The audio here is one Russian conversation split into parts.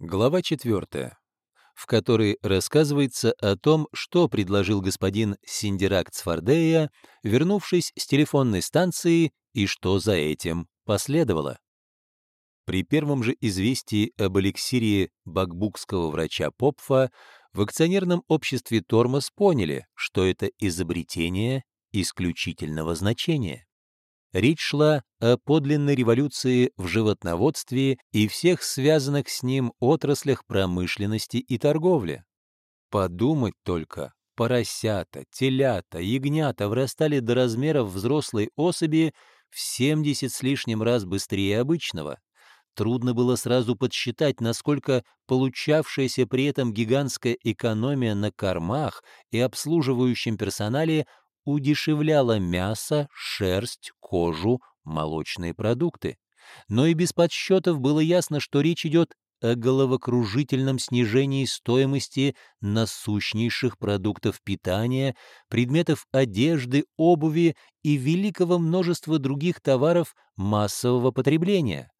Глава 4, в которой рассказывается о том, что предложил господин Синдирак Цфардея, вернувшись с телефонной станции, и что за этим последовало. При первом же известии об эликсире бакбукского врача Попфа в акционерном обществе «Тормоз» поняли, что это изобретение исключительного значения. Речь шла о подлинной революции в животноводстве и всех связанных с ним отраслях промышленности и торговли. Подумать только, поросята, телята, ягнята вырастали до размеров взрослой особи в 70 с лишним раз быстрее обычного. Трудно было сразу подсчитать, насколько получавшаяся при этом гигантская экономия на кормах и обслуживающем персонале удешевляла мясо, шерсть, кожу, молочные продукты. Но и без подсчетов было ясно, что речь идет о головокружительном снижении стоимости насущнейших продуктов питания, предметов одежды, обуви и великого множества других товаров массового потребления.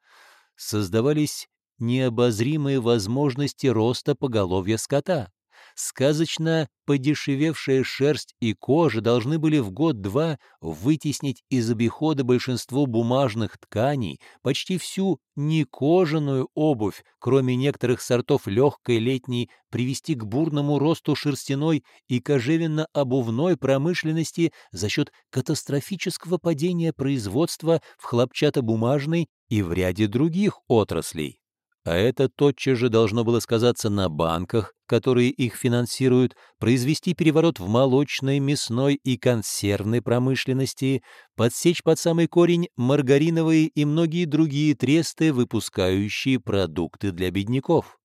Создавались необозримые возможности роста поголовья скота сказочно подешевевшая шерсть и кожа должны были в год-два вытеснить из обихода большинство бумажных тканей, почти всю некожаную обувь, кроме некоторых сортов легкой летней, привести к бурному росту шерстяной и кожевенно-обувной промышленности за счет катастрофического падения производства в хлопчатобумажной и в ряде других отраслей а это тотчас же должно было сказаться на банках, которые их финансируют, произвести переворот в молочной, мясной и консервной промышленности, подсечь под самый корень маргариновые и многие другие тресты, выпускающие продукты для бедняков.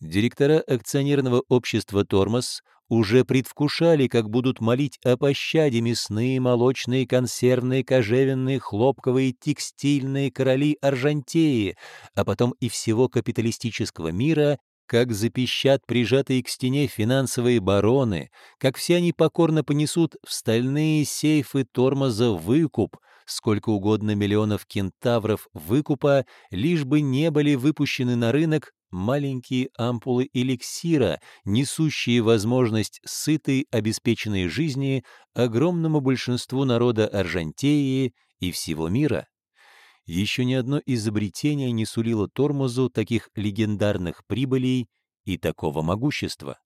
Директора акционерного общества «Тормоз» уже предвкушали, как будут молить о пощаде мясные, молочные, консервные, кожевенные, хлопковые, текстильные короли Аржантеи, а потом и всего капиталистического мира, как запищат прижатые к стене финансовые бароны, как все они покорно понесут в стальные сейфы тормоза выкуп, сколько угодно миллионов кентавров выкупа, лишь бы не были выпущены на рынок маленькие ампулы эликсира, несущие возможность сытой, обеспеченной жизни огромному большинству народа Аржантеи и всего мира. Еще ни одно изобретение не сулило Тормозу таких легендарных прибылей и такого могущества.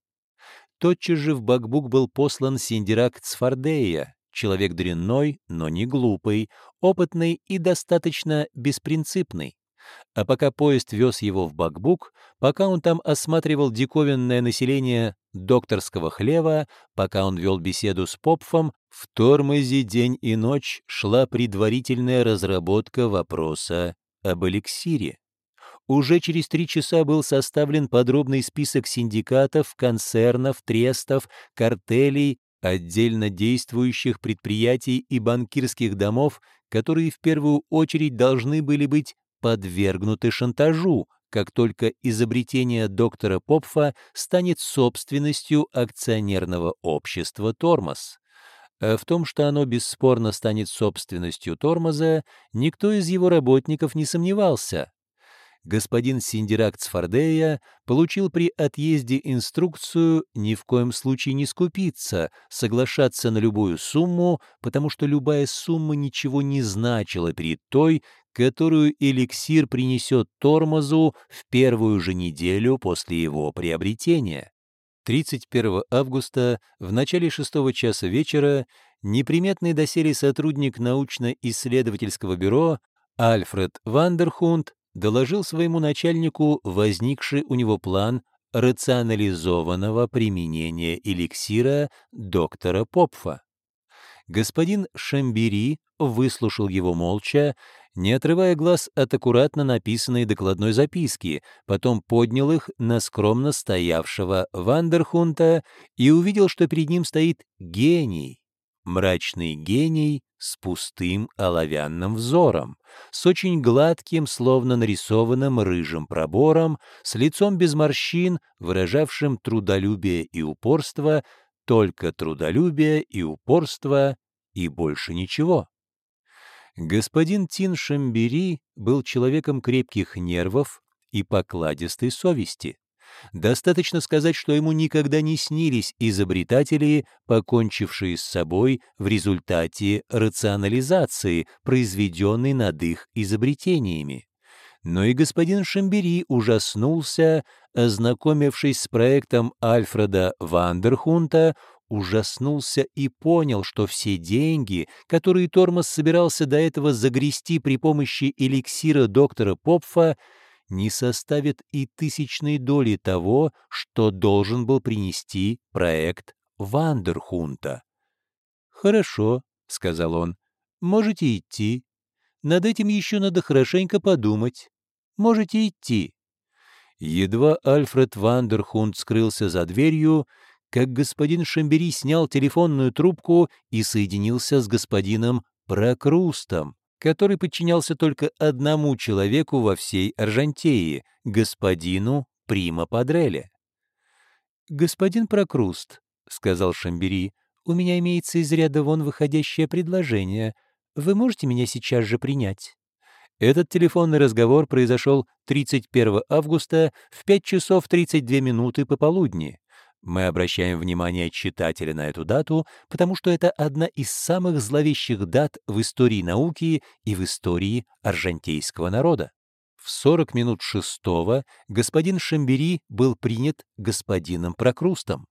Тотчас же в Бакбук был послан Синдирак Цфардея, человек дрянной, но не глупый, опытный и достаточно беспринципный. А пока поезд вез его в Бакбук, пока он там осматривал диковинное население докторского хлева, пока он вел беседу с Попфом, в тормозе день и ночь шла предварительная разработка вопроса об эликсире. Уже через три часа был составлен подробный список синдикатов, концернов, трестов, картелей, отдельно действующих предприятий и банкирских домов, которые в первую очередь должны были быть подвергнуты шантажу, как только изобретение доктора Попфа станет собственностью акционерного общества «Тормоз». А в том, что оно бесспорно станет собственностью «Тормоза», никто из его работников не сомневался господин Синдирак Цфардея получил при отъезде инструкцию ни в коем случае не скупиться, соглашаться на любую сумму, потому что любая сумма ничего не значила перед той, которую эликсир принесет тормозу в первую же неделю после его приобретения. 31 августа в начале шестого часа вечера неприметный доселе сотрудник научно-исследовательского бюро Альфред Вандерхунд доложил своему начальнику возникший у него план рационализованного применения эликсира доктора Попфа. Господин Шамбери выслушал его молча, не отрывая глаз от аккуратно написанной докладной записки, потом поднял их на скромно стоявшего Вандерхунта и увидел, что перед ним стоит гений, мрачный гений с пустым оловянным взором, с очень гладким, словно нарисованным рыжим пробором, с лицом без морщин, выражавшим трудолюбие и упорство, только трудолюбие и упорство и больше ничего. Господин Тин Шамбери был человеком крепких нервов и покладистой совести. Достаточно сказать, что ему никогда не снились изобретатели, покончившие с собой в результате рационализации, произведенной над их изобретениями. Но и господин Шамбери ужаснулся, ознакомившись с проектом Альфреда Вандерхунта, ужаснулся и понял, что все деньги, которые Тормоз собирался до этого загрести при помощи эликсира доктора Попфа, не составит и тысячной доли того, что должен был принести проект Вандерхунта. «Хорошо», — сказал он, — «можете идти. Над этим еще надо хорошенько подумать. Можете идти». Едва Альфред Вандерхунд скрылся за дверью, как господин Шамбери снял телефонную трубку и соединился с господином Прокрустом который подчинялся только одному человеку во всей Аржантеи, господину Прима Падреле. «Господин Прокруст», — сказал Шамбери, — «у меня имеется из ряда вон выходящее предложение. Вы можете меня сейчас же принять?» Этот телефонный разговор произошел 31 августа в 5 часов 32 минуты пополудни. Мы обращаем внимание читателя на эту дату, потому что это одна из самых зловещих дат в истории науки и в истории аржантейского народа. В 40 минут шестого господин Шамбери был принят господином Прокрустом.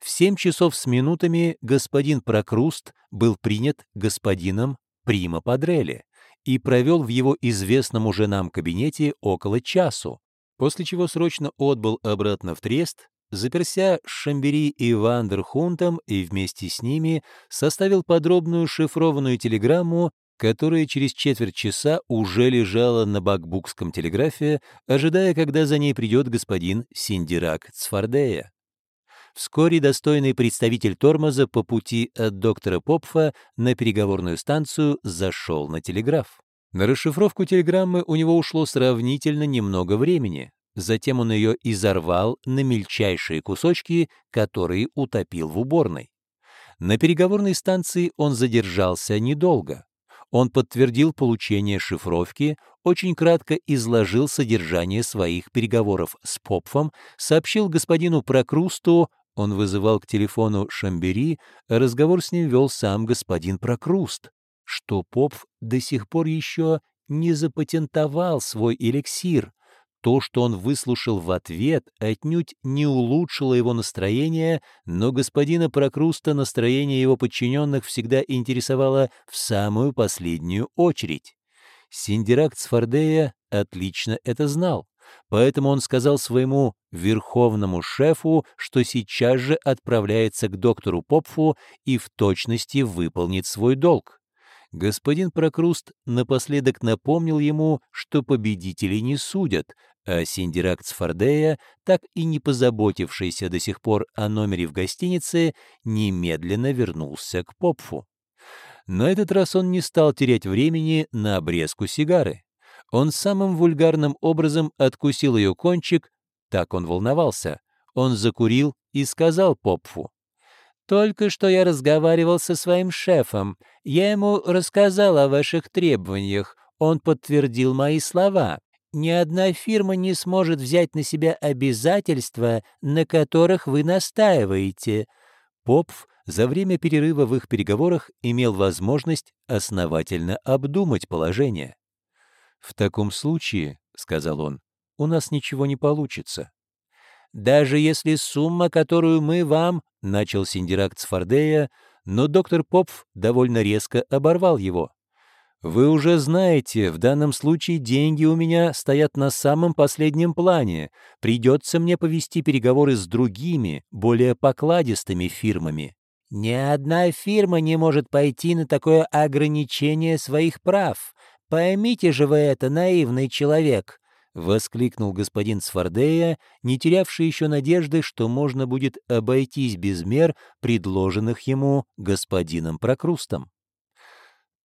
В 7 часов с минутами господин Прокруст был принят господином Прима Падрелли и провел в его известном уже нам кабинете около часу, после чего срочно отбыл обратно в Трест, заперся Шамбери и Вандерхунтом и вместе с ними составил подробную шифрованную телеграмму, которая через четверть часа уже лежала на бакбукском телеграфе, ожидая, когда за ней придет господин Синдирак Цфардея. Вскоре достойный представитель тормоза по пути от доктора Попфа на переговорную станцию зашел на телеграф. На расшифровку телеграммы у него ушло сравнительно немного времени. Затем он ее изорвал на мельчайшие кусочки, которые утопил в уборной. На переговорной станции он задержался недолго. Он подтвердил получение шифровки, очень кратко изложил содержание своих переговоров с Попфом, сообщил господину Прокрусту, он вызывал к телефону Шамбери, разговор с ним вел сам господин Прокруст, что Попф до сих пор еще не запатентовал свой эликсир, то, что он выслушал в ответ, отнюдь не улучшило его настроение, но господина Прокруста настроение его подчиненных всегда интересовало в самую последнюю очередь. Синдирак Цфардея отлично это знал, поэтому он сказал своему верховному шефу, что сейчас же отправляется к доктору Попфу и в точности выполнит свой долг. Господин Прокруст напоследок напомнил ему, что победителей не судят, а Синдирак Цфардея, так и не позаботившийся до сих пор о номере в гостинице, немедленно вернулся к Попфу. На этот раз он не стал терять времени на обрезку сигары. Он самым вульгарным образом откусил ее кончик, так он волновался. Он закурил и сказал Попфу. «Только что я разговаривал со своим шефом. Я ему рассказал о ваших требованиях. Он подтвердил мои слова ни одна фирма не сможет взять на себя обязательства, на которых вы настаиваете. Попф за время перерыва в их переговорах имел возможность основательно обдумать положение. «В таком случае, — сказал он, — у нас ничего не получится. Даже если сумма, которую мы вам, — начал Синдирак Цфардея, но доктор Попф довольно резко оборвал его. Вы уже знаете, в данном случае деньги у меня стоят на самом последнем плане. Придется мне повести переговоры с другими, более покладистыми фирмами. Ни одна фирма не может пойти на такое ограничение своих прав. Поймите же вы это, наивный человек, — воскликнул господин Сфардея, не терявший еще надежды, что можно будет обойтись без мер, предложенных ему господином Прокрустом.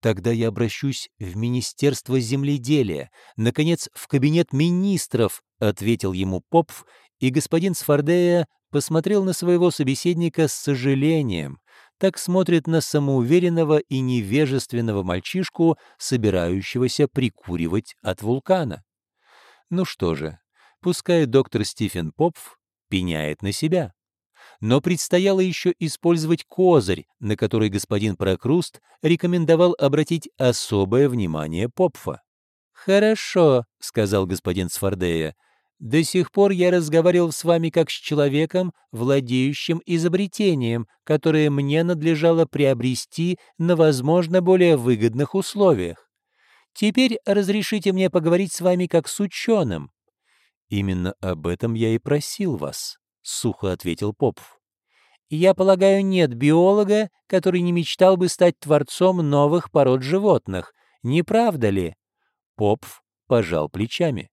Тогда я обращусь в Министерство земледелия, наконец, в кабинет министров, — ответил ему Попф, и господин Сфардея посмотрел на своего собеседника с сожалением. Так смотрит на самоуверенного и невежественного мальчишку, собирающегося прикуривать от вулкана. Ну что же, Пускай доктор Стивен Попф пеняет на себя. Но предстояло еще использовать козырь, на который господин Прокруст рекомендовал обратить особое внимание Попфа. «Хорошо», — сказал господин Сфордея, — «до сих пор я разговаривал с вами как с человеком, владеющим изобретением, которое мне надлежало приобрести на, возможно, более выгодных условиях. Теперь разрешите мне поговорить с вами как с ученым». «Именно об этом я и просил вас», — сухо ответил Попов. «Я полагаю, нет биолога, который не мечтал бы стать творцом новых пород животных, не правда ли?» Попф пожал плечами.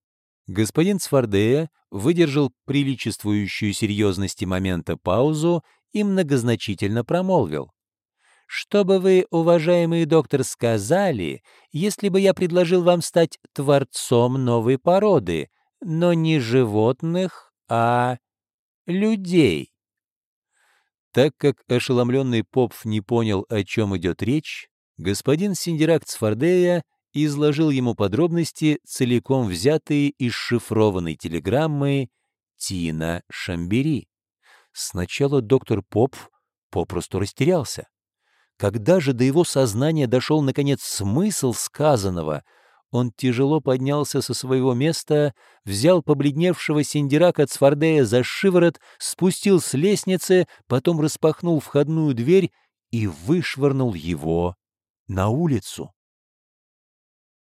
Господин Цвардея выдержал приличествующую серьезности момента паузу и многозначительно промолвил. «Что бы вы, уважаемый доктор, сказали, если бы я предложил вам стать творцом новой породы, но не животных, а людей?» Так как ошеломленный Попф не понял, о чем идет речь, господин Синдирак Цфардея и изложил ему подробности, целиком взятые из шифрованной телеграммы Тина Шамбери. Сначала доктор Поп попросту растерялся. Когда же до его сознания дошел, наконец, смысл сказанного, он тяжело поднялся со своего места, взял побледневшего Синдирака Цфардея за шиворот, спустил с лестницы, потом распахнул входную дверь и вышвырнул его на улицу.